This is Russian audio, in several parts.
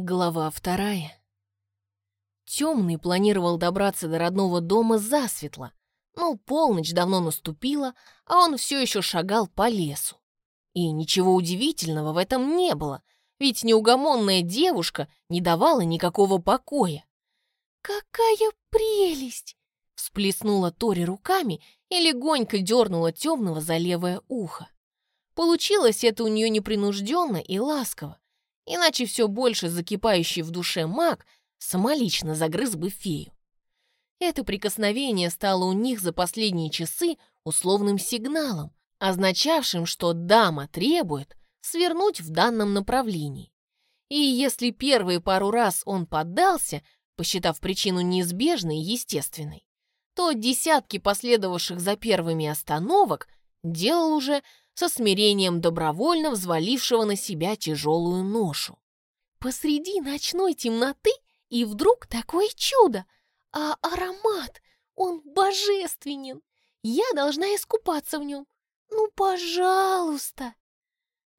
Глава вторая. Темный планировал добраться до родного дома засветло, но полночь давно наступила, а он все еще шагал по лесу. И ничего удивительного в этом не было, ведь неугомонная девушка не давала никакого покоя. «Какая прелесть!» — всплеснула Тори руками и легонько дернула темного за левое ухо. Получилось это у нее непринужденно и ласково, иначе все больше закипающий в душе маг самолично загрыз бы фею. Это прикосновение стало у них за последние часы условным сигналом, означавшим, что дама требует свернуть в данном направлении. И если первые пару раз он поддался, посчитав причину неизбежной и естественной, то десятки последовавших за первыми остановок делал уже со смирением добровольно взвалившего на себя тяжелую ношу. Посреди ночной темноты и вдруг такое чудо! А аромат, он божественен! Я должна искупаться в нем. Ну, пожалуйста!»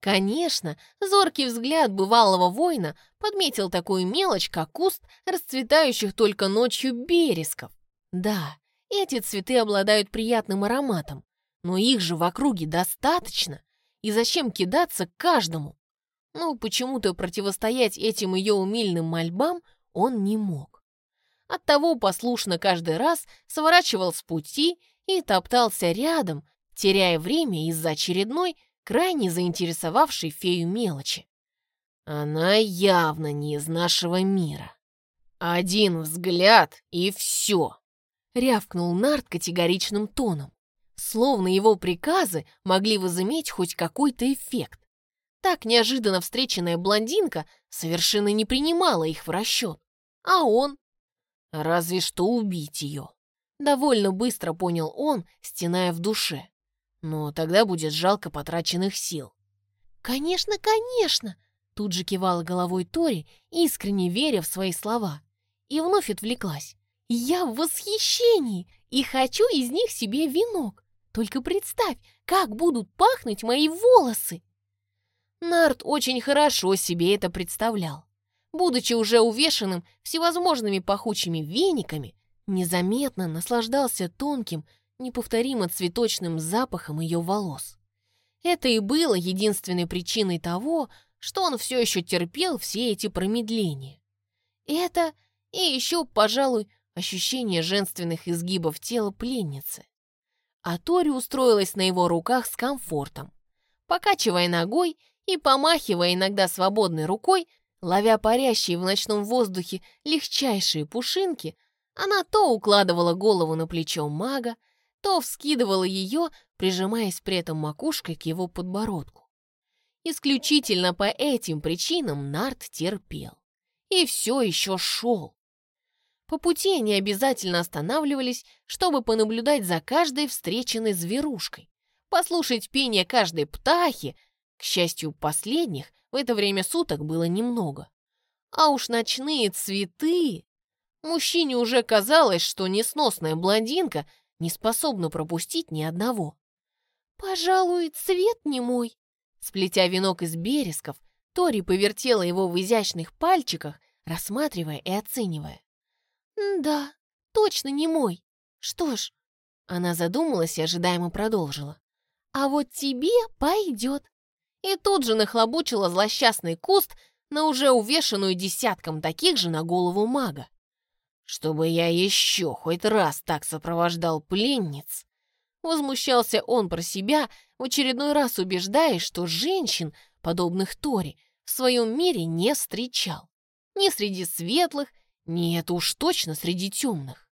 Конечно, зоркий взгляд бывалого воина подметил такую мелочь, как куст расцветающих только ночью березков. Да, эти цветы обладают приятным ароматом, но их же в округе достаточно. И зачем кидаться каждому? Ну, почему-то противостоять этим ее умильным мольбам он не мог. Оттого послушно каждый раз сворачивал с пути и топтался рядом, теряя время из-за очередной, крайне заинтересовавшей фею мелочи. Она явно не из нашего мира. Один взгляд и все, рявкнул Нарт категоричным тоном словно его приказы могли возыметь хоть какой-то эффект. Так неожиданно встреченная блондинка совершенно не принимала их в расчет. А он? Разве что убить ее. Довольно быстро понял он, стеная в душе. Но тогда будет жалко потраченных сил. «Конечно, конечно!» Тут же кивала головой Тори, искренне веря в свои слова. И вновь отвлеклась. «Я в восхищении и хочу из них себе венок. Только представь, как будут пахнуть мои волосы!» Нарт очень хорошо себе это представлял. Будучи уже увешанным всевозможными пахучими вениками, незаметно наслаждался тонким, неповторимо цветочным запахом ее волос. Это и было единственной причиной того, что он все еще терпел все эти промедления. Это и еще, пожалуй, ощущение женственных изгибов тела пленницы а Тори устроилась на его руках с комфортом. Покачивая ногой и помахивая иногда свободной рукой, ловя парящие в ночном воздухе легчайшие пушинки, она то укладывала голову на плечо мага, то вскидывала ее, прижимаясь при этом макушкой к его подбородку. Исключительно по этим причинам Нарт терпел. И все еще шел. По пути они обязательно останавливались, чтобы понаблюдать за каждой встреченной зверушкой, послушать пение каждой птахи. К счастью, последних в это время суток было немного. А уж ночные цветы... Мужчине уже казалось, что несносная блондинка не способна пропустить ни одного. «Пожалуй, цвет не мой». Сплетя венок из березков, Тори повертела его в изящных пальчиках, рассматривая и оценивая. «Да, точно не мой. Что ж...» Она задумалась и ожидаемо продолжила. «А вот тебе пойдет». И тут же нахлобучила злосчастный куст на уже увешанную десятком таких же на голову мага. «Чтобы я еще хоть раз так сопровождал пленниц!» Возмущался он про себя, в очередной раз убеждаясь, что женщин, подобных Тори, в своем мире не встречал. Ни среди светлых, нет, уж точно среди темных.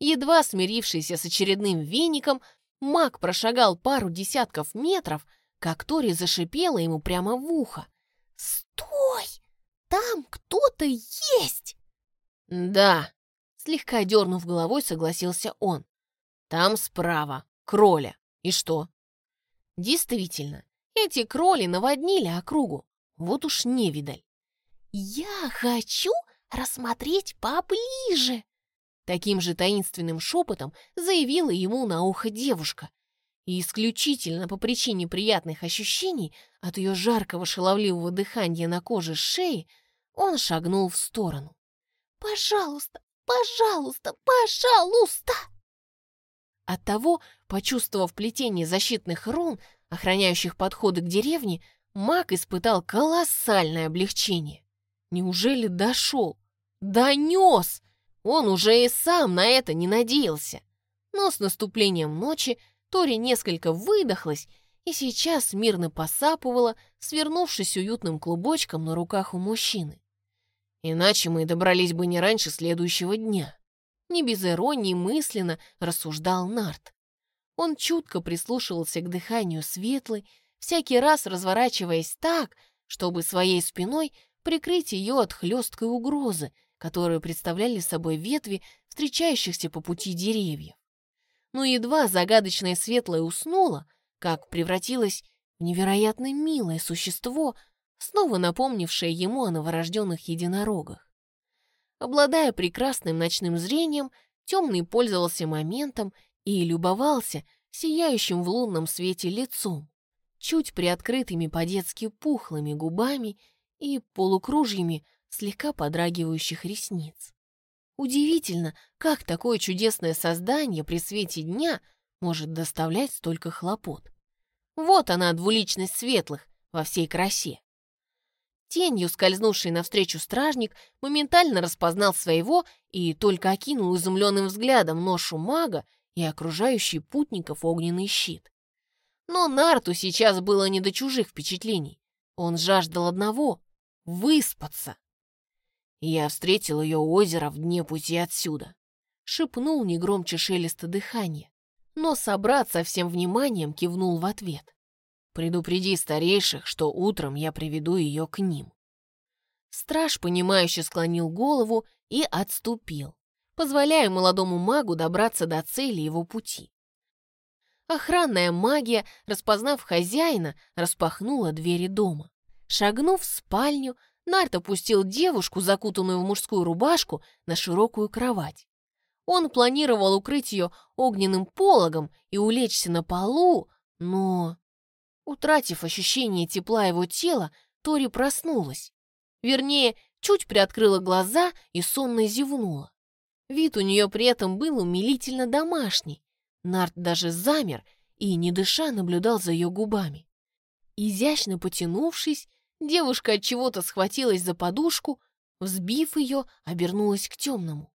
Едва смирившийся с очередным веником, маг прошагал пару десятков метров, как Тори зашипела ему прямо в ухо. «Стой! Там кто-то есть!» «Да», — слегка дернув головой, согласился он. «Там справа, кроля. И что?» Действительно, эти кроли наводнили округу. Вот уж невидаль. «Я хочу рассмотреть поближе!» Таким же таинственным шепотом заявила ему на ухо девушка. И исключительно по причине приятных ощущений от ее жаркого шаловливого дыхания на коже шеи Он шагнул в сторону. «Пожалуйста, пожалуйста, пожалуйста!» Оттого, почувствовав плетение защитных рун, охраняющих подходы к деревне, маг испытал колоссальное облегчение. Неужели дошел? Донес! Он уже и сам на это не надеялся. Но с наступлением ночи Тори несколько выдохлась и сейчас мирно посапывала, свернувшись уютным клубочком на руках у мужчины. Иначе мы добрались бы не раньше следующего дня. Не без иронии мысленно рассуждал Нарт. Он чутко прислушивался к дыханию Светлой, всякий раз разворачиваясь так, чтобы своей спиной прикрыть ее от хлесткой угрозы, которую представляли собой ветви встречающихся по пути деревьев. Но едва загадочное светлое уснуло, как превратилось в невероятно милое существо, снова напомнившее ему о новорожденных единорогах. Обладая прекрасным ночным зрением, темный пользовался моментом и любовался сияющим в лунном свете лицом, чуть приоткрытыми по-детски пухлыми губами и полукружьями слегка подрагивающих ресниц. Удивительно, как такое чудесное создание при свете дня может доставлять столько хлопот. Вот она, двуличность светлых, во всей красе. Тенью, скользнувший навстречу стражник, моментально распознал своего и только окинул изумленным взглядом ношу мага и окружающий путников огненный щит. Но Нарту сейчас было не до чужих впечатлений. Он жаждал одного — выспаться. Я встретил ее у озера в дне пути отсюда. Шепнул негромче шелеста дыхания, но собрат со всем вниманием кивнул в ответ. Предупреди старейших, что утром я приведу ее к ним. Страж, понимающе склонил голову и отступил, позволяя молодому магу добраться до цели его пути. Охранная магия, распознав хозяина, распахнула двери дома. Шагнув в спальню, Нарт опустил девушку, закутанную в мужскую рубашку, на широкую кровать. Он планировал укрыть ее огненным пологом и улечься на полу, но... Утратив ощущение тепла его тела, Тори проснулась. Вернее, чуть приоткрыла глаза и сонно зевнула. Вид у нее при этом был умилительно домашний. Нарт даже замер и, не дыша, наблюдал за ее губами. Изящно потянувшись, девушка от чего-то схватилась за подушку, взбив ее, обернулась к темному.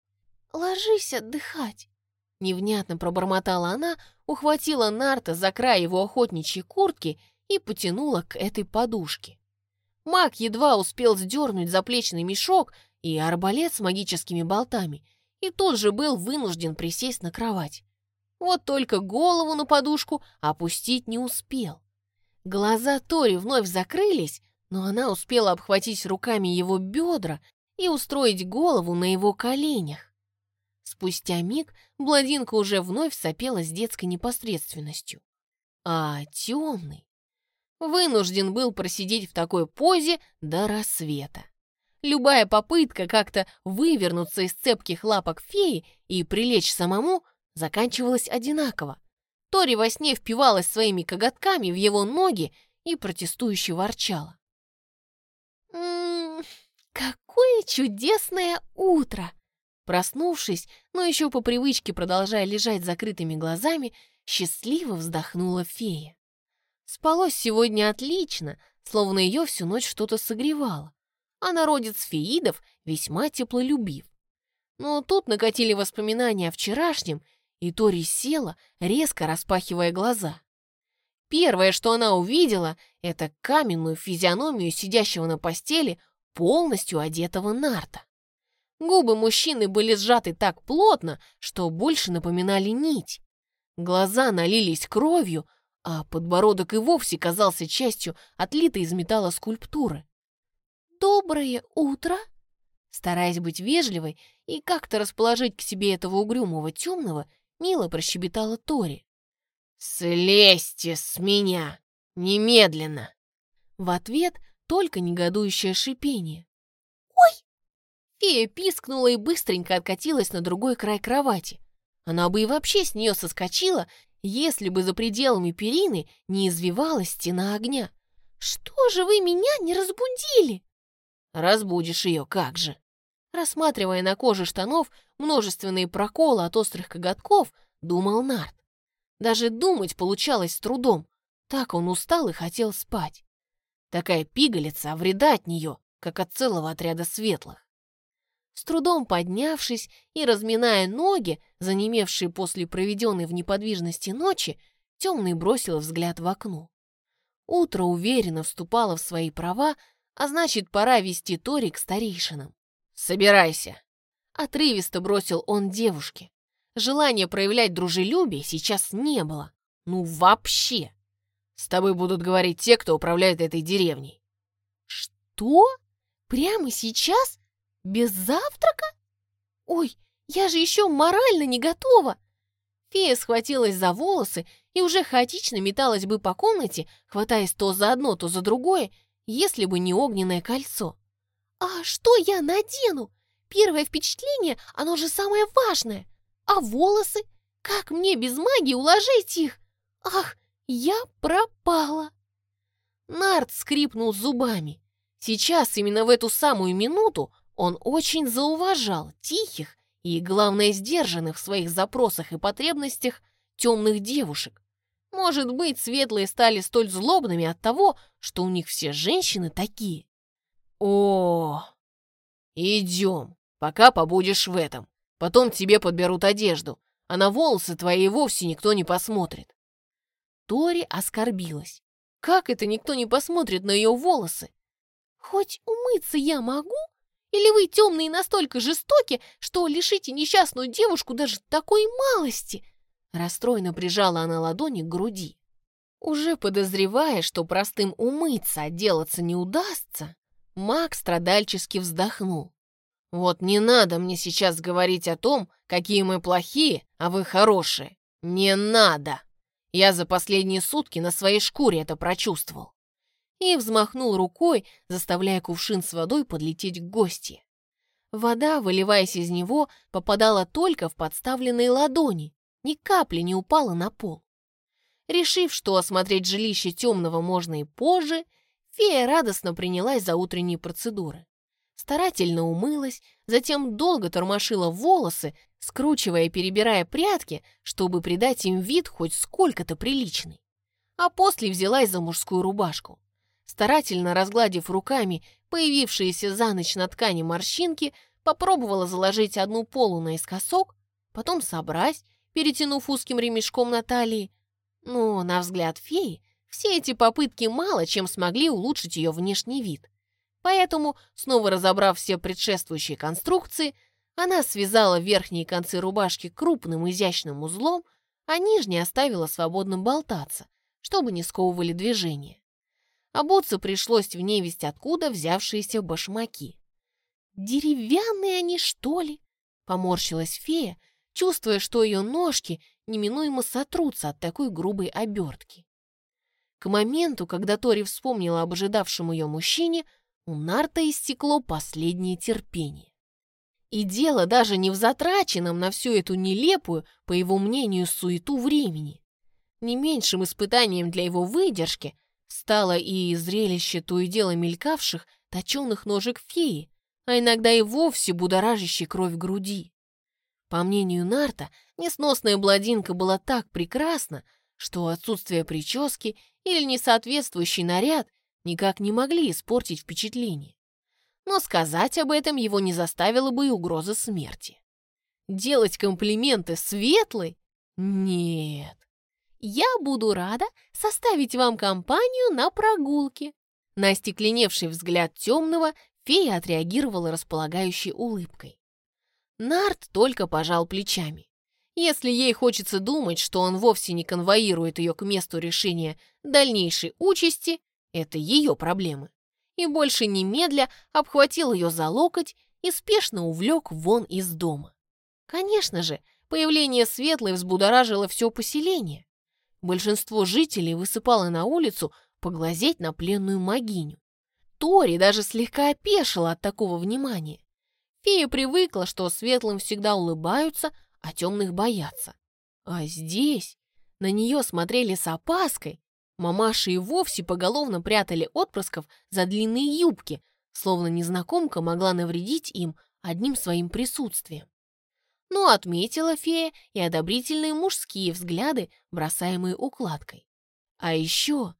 «Ложись отдыхать!» Невнятно пробормотала она, ухватила Нарта за край его охотничьей куртки и потянула к этой подушке. Маг едва успел сдернуть заплечный мешок и арбалет с магическими болтами, и тут же был вынужден присесть на кровать. Вот только голову на подушку опустить не успел. Глаза Тори вновь закрылись, но она успела обхватить руками его бедра и устроить голову на его коленях. Спустя миг бладинка уже вновь сопела с детской непосредственностью. А темный вынужден был просидеть в такой позе до рассвета. Любая попытка как-то вывернуться из цепких лапок феи и прилечь самому заканчивалась одинаково. Тори во сне впивалась своими коготками в его ноги и протестующе ворчала. «Какое чудесное утро!» Проснувшись, но еще по привычке продолжая лежать закрытыми глазами, счастливо вздохнула фея. Спалось сегодня отлично, словно ее всю ночь что-то согревало. А народец феидов весьма теплолюбив. Но тут накатили воспоминания о вчерашнем, и Тори села, резко распахивая глаза. Первое, что она увидела, это каменную физиономию сидящего на постели, полностью одетого нарта. Губы мужчины были сжаты так плотно, что больше напоминали нить. Глаза налились кровью, а подбородок и вовсе казался частью отлитой из металла скульптуры. «Доброе утро!» Стараясь быть вежливой и как-то расположить к себе этого угрюмого темного, мило прощебетала Тори. «Слезьте с меня! Немедленно!» В ответ только негодующее шипение. Фея пискнула и быстренько откатилась на другой край кровати. Она бы и вообще с нее соскочила, если бы за пределами перины не извивалась стена огня. «Что же вы меня не разбудили?» Разбудишь ее, как же. Рассматривая на коже штанов множественные проколы от острых коготков, думал Нарт. Даже думать получалось с трудом. Так он устал и хотел спать. Такая пигалица, а вреда от нее, как от целого отряда светлых. С трудом поднявшись и разминая ноги, занемевшие после проведенной в неподвижности ночи, Темный бросил взгляд в окно. Утро уверенно вступало в свои права, а значит, пора вести Тори к старейшинам. «Собирайся!» Отрывисто бросил он девушке. Желания проявлять дружелюбие сейчас не было. Ну, вообще! С тобой будут говорить те, кто управляет этой деревней. Что? Прямо сейчас? Без завтрака? Ой, я же еще морально не готова. Фея схватилась за волосы и уже хаотично металась бы по комнате, хватаясь то за одно, то за другое, если бы не огненное кольцо. А что я надену? Первое впечатление, оно же самое важное. А волосы? Как мне без магии уложить их? Ах, я пропала!» Нарт скрипнул зубами. Сейчас, именно в эту самую минуту, он очень зауважал тихих и, главное, сдержанных в своих запросах и потребностях темных девушек. Может быть, светлые стали столь злобными от того, что у них все женщины такие. О, идем, пока побудешь в этом. Потом тебе подберут одежду, а на волосы твои вовсе никто не посмотрит. Тори оскорбилась. Как это никто не посмотрит на ее волосы? Хоть умыться я могу? Или вы, темные, настолько жестоки, что лишите несчастную девушку даже такой малости?» Расстроенно прижала она ладони к груди. Уже подозревая, что простым умыться отделаться не удастся, маг страдальчески вздохнул. «Вот не надо мне сейчас говорить о том, какие мы плохие, а вы хорошие. Не надо!» Я за последние сутки на своей шкуре это прочувствовал. И взмахнул рукой, заставляя кувшин с водой подлететь к гости. Вода, выливаясь из него, попадала только в подставленные ладони, ни капли не упала на пол. Решив, что осмотреть жилище темного можно и позже, фея радостно принялась за утренние процедуры. Старательно умылась, затем долго тормошила волосы, скручивая и перебирая прятки, чтобы придать им вид хоть сколько-то приличный. А после взялась за мужскую рубашку. Старательно разгладив руками появившиеся за ночь на ткани морщинки, попробовала заложить одну полу наискосок, потом собрать, перетянув узким ремешком на талии. Но, на взгляд феи, все эти попытки мало чем смогли улучшить ее внешний вид. Поэтому, снова разобрав все предшествующие конструкции, она связала верхние концы рубашки крупным изящным узлом, а нижние оставила свободным болтаться, чтобы не сковывали движение. Обуться пришлось в невесть откуда взявшиеся башмаки. «Деревянные они, что ли?» — поморщилась фея, чувствуя, что ее ножки неминуемо сотрутся от такой грубой обертки. К моменту, когда Тори вспомнила об ожидавшем ее мужчине, у Нарта истекло последнее терпение. И дело даже не в затраченном на всю эту нелепую, по его мнению, суету времени. Не меньшим испытанием для его выдержки стало и зрелище то и дело мелькавших точеных ножек феи, а иногда и вовсе будоражащей кровь груди. По мнению Нарта, несносная бладинка была так прекрасна, что отсутствие прически или несоответствующий наряд никак не могли испортить впечатление. Но сказать об этом его не заставила бы и угроза смерти. Делать комплименты светлой? Нет. Я буду рада составить вам компанию на прогулке. На остекленевший взгляд темного фея отреагировала располагающей улыбкой. Нарт только пожал плечами. Если ей хочется думать, что он вовсе не конвоирует ее к месту решения дальнейшей участи, это ее проблемы. И больше немедля обхватил ее за локоть и спешно увлек вон из дома. Конечно же, появление Светлой взбудоражило все поселение. Большинство жителей высыпало на улицу поглазеть на пленную могиню. Тори даже слегка опешила от такого внимания. Фея привыкла, что светлым всегда улыбаются, а темных боятся. А здесь на нее смотрели с опаской, Мамаши и вовсе поголовно прятали отпрысков за длинные юбки, словно незнакомка могла навредить им одним своим присутствием. Но отметила фея и одобрительные мужские взгляды, бросаемые укладкой. А еще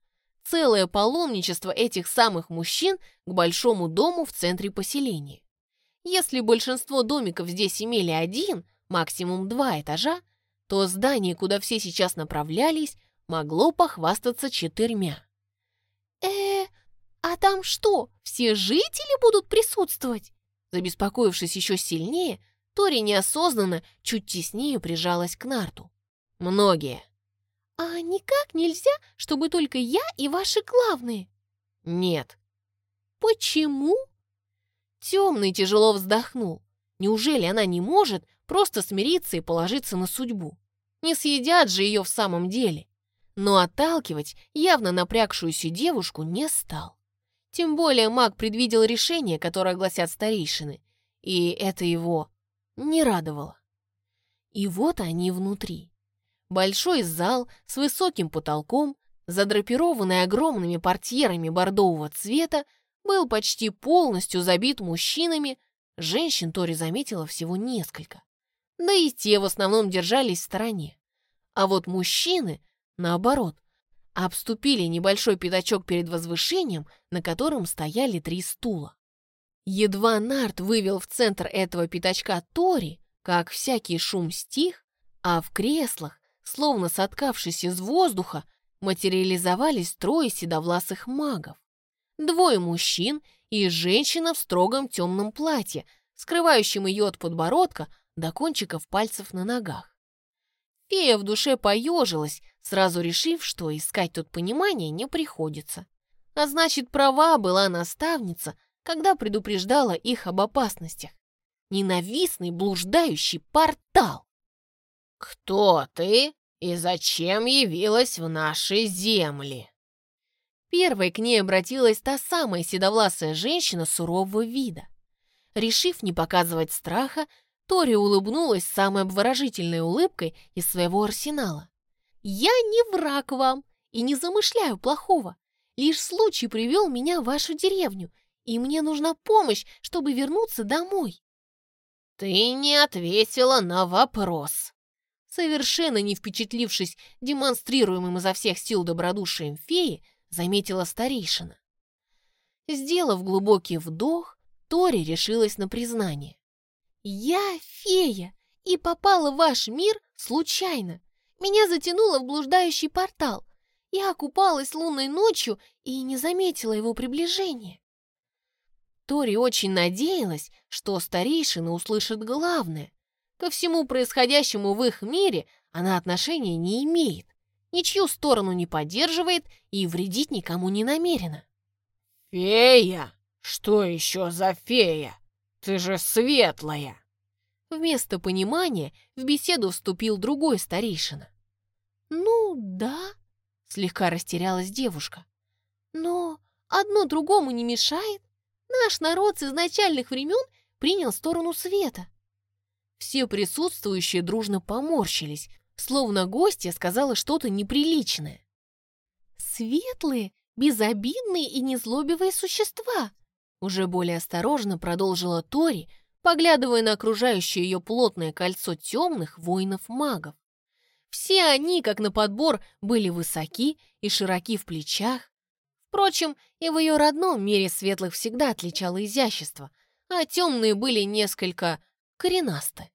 целое паломничество этих самых мужчин к большому дому в центре поселения. Если большинство домиков здесь имели один, максимум два этажа, то здание, куда все сейчас направлялись, могло похвастаться четырьмя. э а там что, все жители будут присутствовать?» Забеспокоившись еще сильнее, Тори неосознанно чуть теснее прижалась к нарту. «Многие». «А никак нельзя, чтобы только я и ваши главные?» «Нет». «Почему?» Темный тяжело вздохнул. Неужели она не может просто смириться и положиться на судьбу? Не съедят же ее в самом деле. Но отталкивать явно напрягшуюся девушку не стал. Тем более маг предвидел решение, которое гласят старейшины, и это его не радовало. И вот они внутри. Большой зал с высоким потолком, задрапированный огромными портьерами бордового цвета, был почти полностью забит мужчинами, женщин Тори заметила всего несколько. Да и те в основном держались в стороне. А вот мужчины, наоборот, обступили небольшой пятачок перед возвышением, на котором стояли три стула. Едва Нарт вывел в центр этого пятачка Тори, как всякий шум стих, а в креслах, словно соткавшись из воздуха, материализовались трое седовласых магов. Двое мужчин и женщина в строгом темном платье, скрывающем ее от подбородка до кончиков пальцев на ногах. Фея в душе поежилась, сразу решив, что искать тут понимания не приходится. А значит, права была наставница, когда предупреждала их об опасностях. Ненавистный блуждающий портал. «Кто ты и зачем явилась в наши земли?» Первой к ней обратилась та самая седовласая женщина сурового вида. Решив не показывать страха, Тори улыбнулась самой обворожительной улыбкой из своего арсенала. «Я не враг вам и не замышляю плохого. Лишь случай привел меня в вашу деревню, и мне нужна помощь, чтобы вернуться домой». «Ты не ответила на вопрос», совершенно не впечатлившись демонстрируемым изо всех сил добродушием феи, заметила старейшина. Сделав глубокий вдох, Тори решилась на признание. «Я фея и попала в ваш мир случайно. Меня затянуло в блуждающий портал. Я окупалась лунной ночью и не заметила его приближения». Тори очень надеялась, что старейшина услышит главное. Ко всему происходящему в их мире она отношения не имеет ничью сторону не поддерживает и вредить никому не намерена. «Фея? Что еще за фея? Ты же светлая!» Вместо понимания в беседу вступил другой старейшина. «Ну, да», — слегка растерялась девушка. «Но одно другому не мешает. Наш народ с изначальных времен принял сторону света». Все присутствующие дружно поморщились, словно гостья сказала что-то неприличное. «Светлые, безобидные и незлобивые существа!» Уже более осторожно продолжила Тори, поглядывая на окружающее ее плотное кольцо темных воинов-магов. Все они, как на подбор, были высоки и широки в плечах. Впрочем, и в ее родном мире светлых всегда отличало изящество, а темные были несколько коренасты.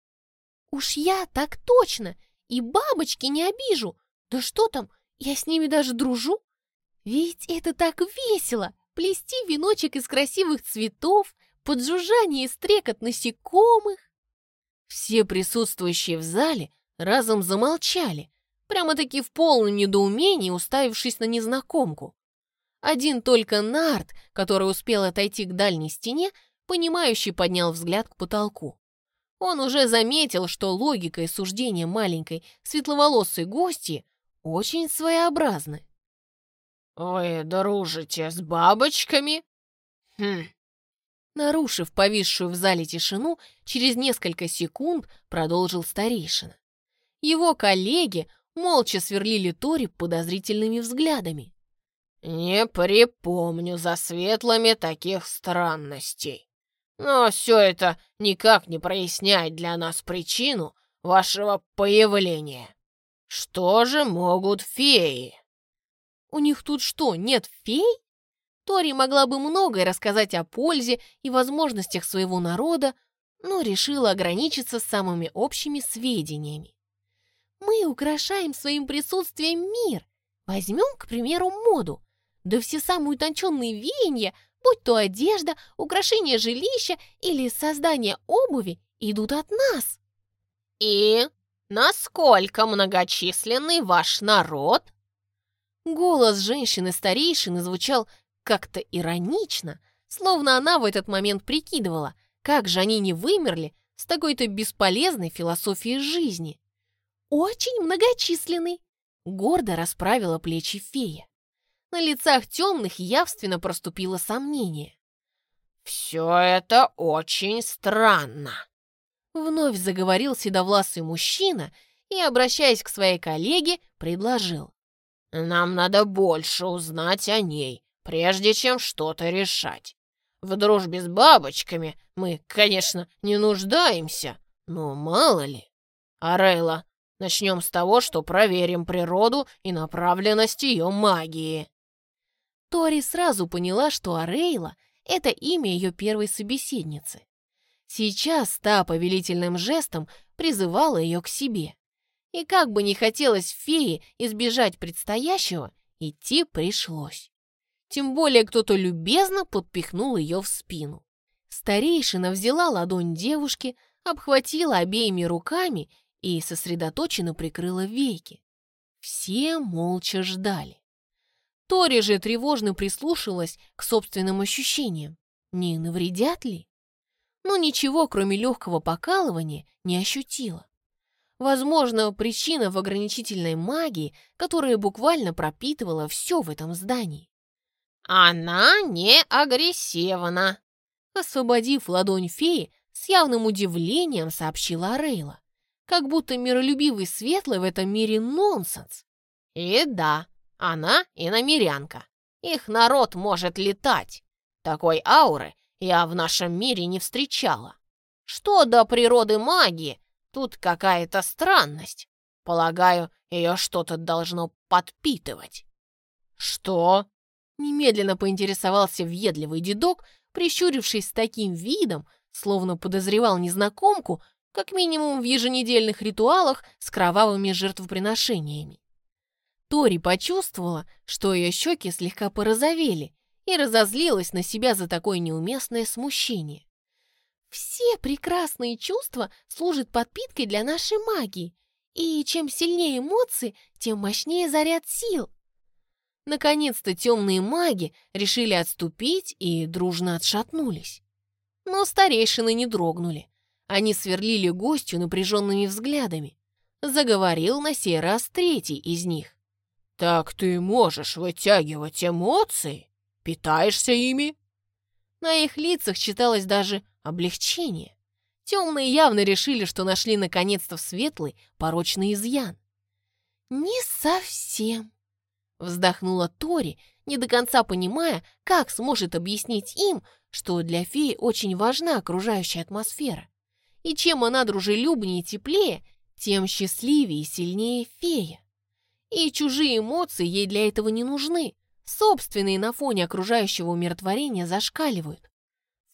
«Уж я так точно! И бабочки не обижу. Да что там, я с ними даже дружу. Ведь это так весело, плести веночек из красивых цветов, под жужжание и стрекот насекомых. Все присутствующие в зале разом замолчали, прямо-таки в полном недоумении уставившись на незнакомку. Один только Нарт, который успел отойти к дальней стене, понимающий поднял взгляд к потолку. Он уже заметил, что логика и суждения маленькой светловолосой гости очень своеобразны. «Вы дружите с бабочками?» «Хм». Нарушив повисшую в зале тишину, через несколько секунд продолжил старейшина. Его коллеги молча сверлили Тори подозрительными взглядами. Не припомню за светлыми таких странностей. Но все это никак не проясняет для нас причину вашего появления. Что же могут феи? У них тут что, нет фей? Тори могла бы многое рассказать о пользе и возможностях своего народа, но решила ограничиться самыми общими сведениями. Мы украшаем своим присутствием мир. Возьмем, к примеру, моду. Да все самые утонченные веяния, будь то одежда, украшение жилища или создание обуви, идут от нас. И насколько многочисленный ваш народ? Голос женщины-старейшины звучал как-то иронично, словно она в этот момент прикидывала, как же они не вымерли с такой-то бесполезной философией жизни. «Очень многочисленный», — гордо расправила плечи фея. На лицах темных явственно проступило сомнение. «Все это очень странно», — вновь заговорил седовласый мужчина и, обращаясь к своей коллеге, предложил. «Нам надо больше узнать о ней, прежде чем что-то решать. В дружбе с бабочками мы, конечно, не нуждаемся, но мало ли. Арейла, начнем с того, что проверим природу и направленность ее магии». Тори сразу поняла, что Арейла — это имя ее первой собеседницы. Сейчас та повелительным жестом призывала ее к себе. И как бы не хотелось фее избежать предстоящего, идти пришлось. Тем более кто-то любезно подпихнул ее в спину. Старейшина взяла ладонь девушки, обхватила обеими руками и сосредоточенно прикрыла веки. Все молча ждали. Тори же тревожно прислушалась к собственным ощущениям. Не навредят ли? Но ничего, кроме легкого покалывания, не ощутила. Возможно, причина в ограничительной магии, которая буквально пропитывала все в этом здании. «Она не агрессивна», — освободив ладонь феи, с явным удивлением сообщила Рейла. Как будто миролюбивый светлый в этом мире нонсенс. «И да, она иномерянка. Их народ может летать. Такой ауры я в нашем мире не встречала. Что до природы магии, тут какая-то странность. Полагаю, ее что-то должно подпитывать». «Что?» Немедленно поинтересовался въедливый дедок, прищурившись с таким видом, словно подозревал незнакомку, как минимум в еженедельных ритуалах с кровавыми жертвоприношениями. Тори почувствовала, что ее щеки слегка порозовели, и разозлилась на себя за такое неуместное смущение. «Все прекрасные чувства служат подпиткой для нашей магии, и чем сильнее эмоции, тем мощнее заряд сил», Наконец-то темные маги решили отступить и дружно отшатнулись. Но старейшины не дрогнули. Они сверлили гостю напряженными взглядами. Заговорил на сей раз третий из них. «Так ты можешь вытягивать эмоции? Питаешься ими?» На их лицах читалось даже облегчение. Темные явно решили, что нашли наконец-то в светлый порочный изъян. «Не совсем», Вздохнула Тори, не до конца понимая, как сможет объяснить им, что для феи очень важна окружающая атмосфера. И чем она дружелюбнее и теплее, тем счастливее и сильнее фея. И чужие эмоции ей для этого не нужны. Собственные на фоне окружающего умиротворения зашкаливают.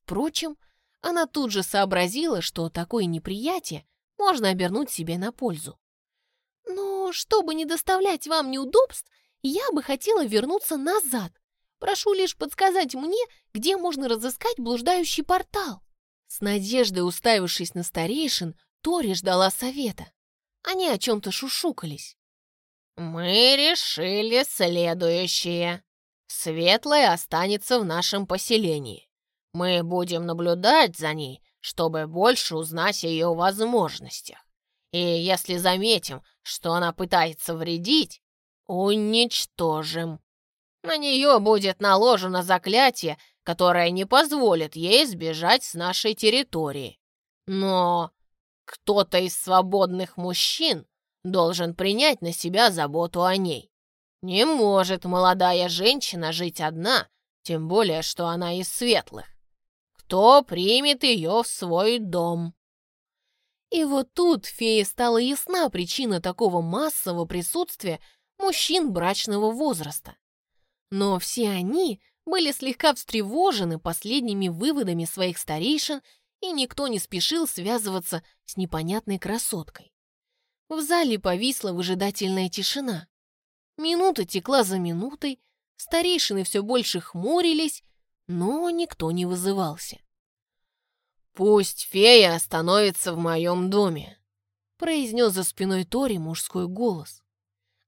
Впрочем, она тут же сообразила, что такое неприятие можно обернуть себе на пользу. «Но чтобы не доставлять вам неудобств, я бы хотела вернуться назад. Прошу лишь подсказать мне, где можно разыскать блуждающий портал». С надеждой уставившись на старейшин, Тори ждала совета. Они о чем-то шушукались. «Мы решили следующее. Светлая останется в нашем поселении. Мы будем наблюдать за ней, чтобы больше узнать о ее возможностях. И если заметим, что она пытается вредить, уничтожим. На нее будет наложено заклятие, которое не позволит ей сбежать с нашей территории. Но кто-то из свободных мужчин должен принять на себя заботу о ней. Не может молодая женщина жить одна, тем более, что она из светлых. Кто примет ее в свой дом? И вот тут фее стала ясна причина такого массового присутствия мужчин брачного возраста. Но все они были слегка встревожены последними выводами своих старейшин, и никто не спешил связываться с непонятной красоткой. В зале повисла выжидательная тишина. Минута текла за минутой, старейшины все больше хмурились, но никто не вызывался. «Пусть фея остановится в моем доме», — произнес за спиной Тори мужской голос.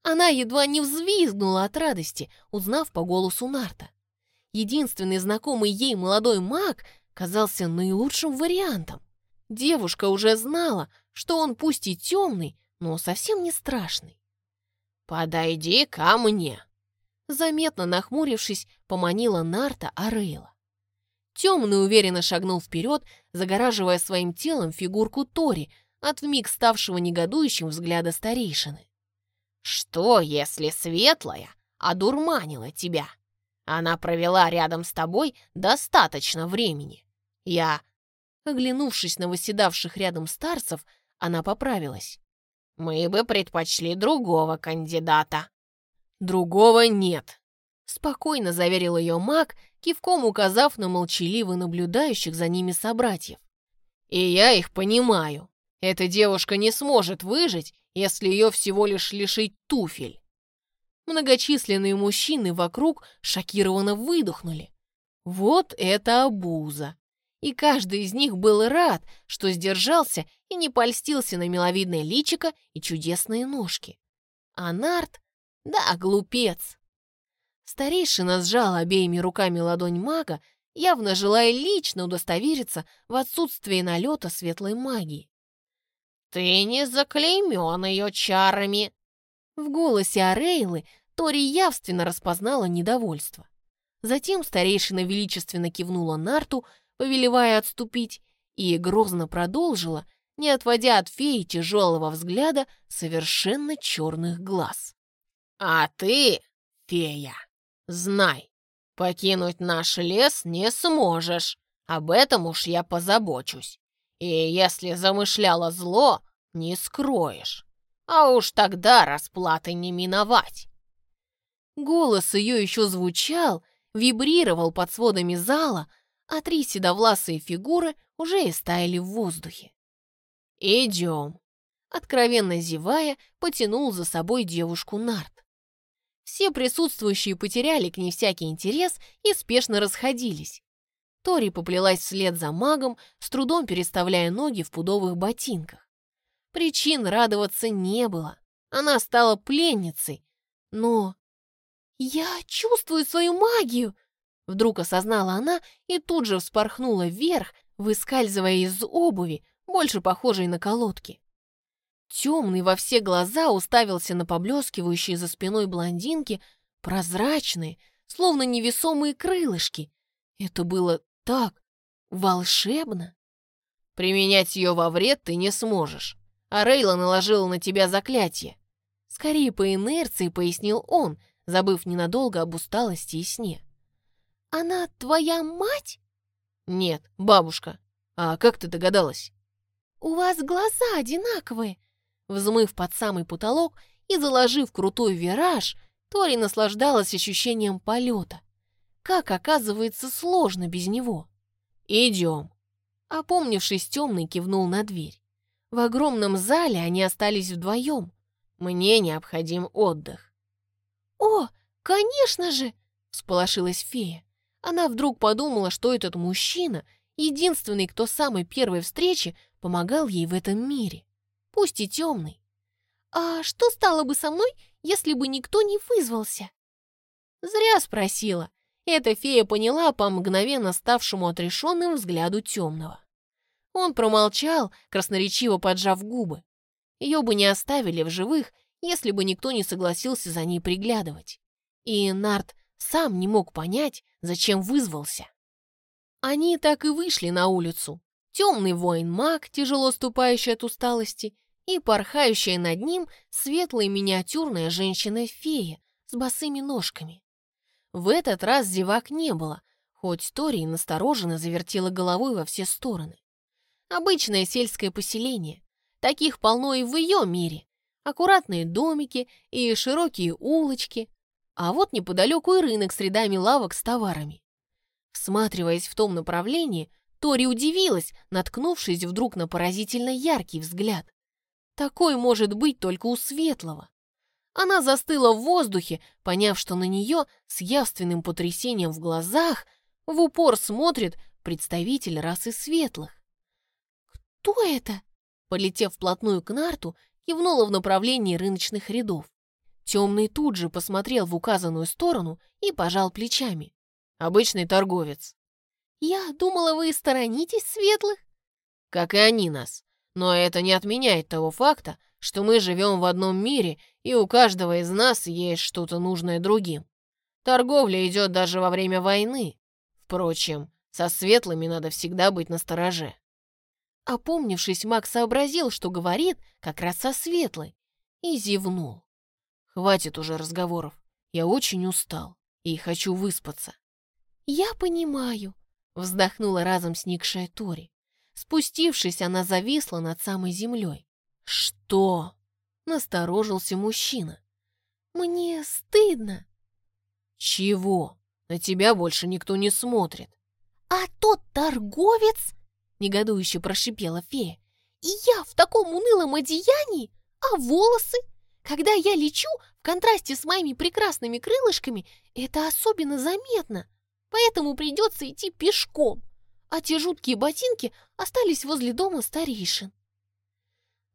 Она едва не взвизгнула от радости, узнав по голосу Нарта. Единственный знакомый ей молодой маг казался наилучшим вариантом. Девушка уже знала, что он пусть и темный, но совсем не страшный. «Подойди ко мне!» Заметно нахмурившись, поманила Нарта Арейла. Темный уверенно шагнул вперед, загораживая своим телом фигурку Тори от вмиг ставшего негодующим взгляда старейшины. «Что, если светлая одурманила тебя? Она провела рядом с тобой достаточно времени. Я...» Оглянувшись на восседавших рядом старцев, она поправилась. «Мы бы предпочли другого кандидата». «Другого нет», — спокойно заверил ее маг, кивком указав на молчаливо наблюдающих за ними собратьев. «И я их понимаю. Эта девушка не сможет выжить, если ее всего лишь лишить туфель». Многочисленные мужчины вокруг шокированно выдохнули. Вот это обуза! И каждый из них был рад, что сдержался и не польстился на миловидное личико и чудесные ножки. А Нарт? Да, глупец! Старейшина сжал обеими руками ладонь мага, явно желая лично удостовериться в отсутствии налета светлой магии. «Ты не заклеймен ее чарами!» В голосе Арейлы Тори явственно распознала недовольство. Затем старейшина величественно кивнула Нарту, повелевая отступить, и грозно продолжила, не отводя от феи тяжелого взгляда совершенно черных глаз. «А ты, фея, знай, покинуть наш лес не сможешь, об этом уж я позабочусь. И если замышляла зло, не скроешь. А уж тогда расплаты не миновать. Голос ее еще звучал, вибрировал под сводами зала, а три седовласые фигуры уже и стаяли в воздухе. «Идем», — откровенно зевая, потянул за собой девушку Нарт. Все присутствующие потеряли к ней всякий интерес и спешно расходились. Тори поплелась вслед за магом, с трудом переставляя ноги в пудовых ботинках. Причин радоваться не было. Она стала пленницей. Но «Я чувствую свою магию!» Вдруг осознала она и тут же вспорхнула вверх, выскальзывая из обуви, больше похожей на колодки. Темный во все глаза уставился на поблескивающие за спиной блондинки прозрачные, словно невесомые крылышки. Это было так волшебно. Применять ее во вред ты не сможешь, а Рейла наложила на тебя заклятие. Скорее по инерции пояснил он, забыв ненадолго об усталости и сне. «Она твоя мать?» «Нет, бабушка. А как ты догадалась?» «У вас глаза одинаковые!» Взмыв под самый потолок и заложив крутой вираж, Тори наслаждалась ощущением полета. Как, оказывается, сложно без него. «Идем!» Опомнившись, темный кивнул на дверь. В огромном зале они остались вдвоем. «Мне необходим отдых». «О, конечно же!» — всполошилась фея. Она вдруг подумала, что этот мужчина — единственный, кто с самой первой встречи помогал ей в этом мире, пусть и темный. «А что стало бы со мной, если бы никто не вызвался?» Зря спросила. Эта фея поняла по мгновенно ставшему отрешенным взгляду темного. Он промолчал, красноречиво поджав губы. Ее бы не оставили в живых, если бы никто не согласился за ней приглядывать. И Нарт сам не мог понять, зачем вызвался. Они так и вышли на улицу. Темный воин-маг, тяжело ступающий от усталости, и порхающая над ним светлая миниатюрная женщина-фея с босыми ножками. В этот раз зевак не было, хоть Тори настороженно завертела головой во все стороны. Обычное сельское поселение. Таких полно и в ее мире. Аккуратные домики и широкие улочки. А вот неподалеку и рынок с рядами лавок с товарами. Всматриваясь в том направлении, Тори удивилась, наткнувшись вдруг на поразительно яркий взгляд. Такой может быть только у Светлого. Она застыла в воздухе, поняв, что на нее с явственным потрясением в глазах в упор смотрит представитель расы Светлых. «Кто это?» Полетев вплотную к нарту, кивнула в направлении рыночных рядов. Темный тут же посмотрел в указанную сторону и пожал плечами. «Обычный торговец». «Я думала, вы сторонитесь светлых?» «Как и они нас. Но это не отменяет того факта, что мы живем в одном мире, и у каждого из нас есть что-то нужное другим. Торговля идет даже во время войны. Впрочем, со светлыми надо всегда быть настороже». Опомнившись, Мак сообразил, что говорит как раз со светлой, и зевнул. «Хватит уже разговоров. Я очень устал и хочу выспаться». «Я понимаю», — вздохнула разом сникшая Тори. Спустившись, она зависла над самой землей. «Что?» — насторожился мужчина. «Мне стыдно». «Чего? На тебя больше никто не смотрит». «А тот торговец?» — негодующе прошипела фея. «И я в таком унылом одеянии? А волосы? Когда я лечу, в контрасте с моими прекрасными крылышками, это особенно заметно, поэтому придется идти пешком, а те жуткие ботинки остались возле дома старейшин».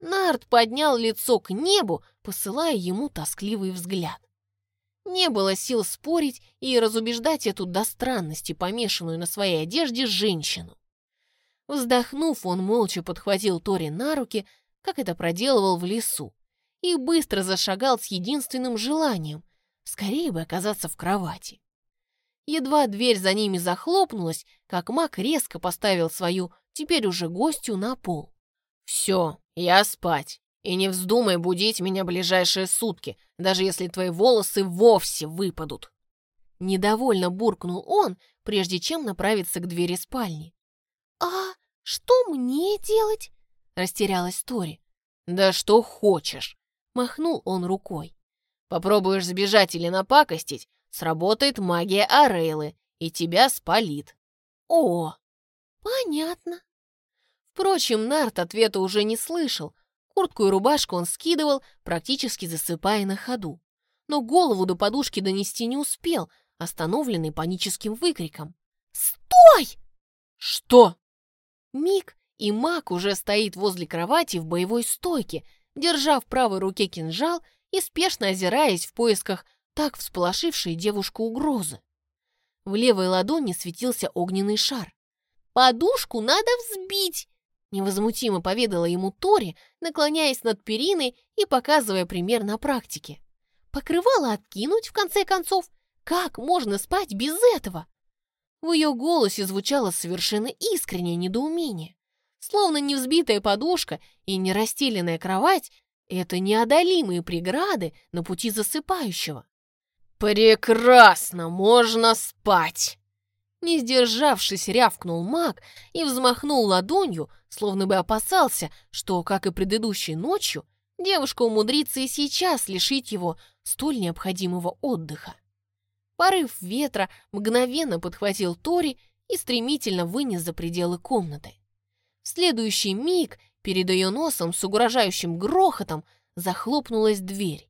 Нарт поднял лицо к небу, посылая ему тоскливый взгляд. Не было сил спорить и разубеждать эту до странности помешанную на своей одежде женщину. Вздохнув, он молча подхватил Тори на руки, как это проделывал в лесу, и быстро зашагал с единственным желанием — скорее бы оказаться в кровати. Едва дверь за ними захлопнулась, как маг резко поставил свою, теперь уже гостью, на пол. «Все, я спать, и не вздумай будить меня ближайшие сутки, даже если твои волосы вовсе выпадут!» Недовольно буркнул он, прежде чем направиться к двери спальни. «А что мне делать?» — растерялась Тори. «Да что хочешь!» — махнул он рукой. «Попробуешь сбежать или напакостить, сработает магия Арейлы, и тебя спалит». «О, понятно». Впрочем, Нарт ответа уже не слышал. Куртку и рубашку он скидывал, практически засыпая на ходу. Но голову до подушки донести не успел, остановленный паническим выкриком. «Стой!» «Что?» Миг, и маг уже стоит возле кровати в боевой стойке, держа в правой руке кинжал и спешно озираясь в поисках так всполошившей девушку угрозы. В левой ладони светился огненный шар. «Подушку надо взбить!» Невозмутимо поведала ему Тори, наклоняясь над периной и показывая пример на практике. «Покрывало откинуть, в конце концов! Как можно спать без этого?» В ее голосе звучало совершенно искреннее недоумение. Словно невзбитая подушка и нерастеленная кровать — это неодолимые преграды на пути засыпающего. «Прекрасно, можно спать!» Не сдержавшись, рявкнул маг и взмахнул ладонью, словно бы опасался, что, как и предыдущей ночью, девушка умудрится и сейчас лишить его столь необходимого отдыха. Порыв ветра мгновенно подхватил Тори и стремительно вынес за пределы комнаты. В следующий миг перед ее носом с угрожающим грохотом захлопнулась дверь.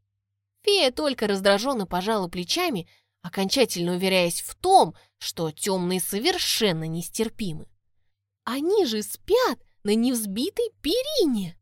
Фея только раздраженно пожала плечами, окончательно уверяясь в том, что темные совершенно нестерпимы. «Они же спят на невзбитой перине!»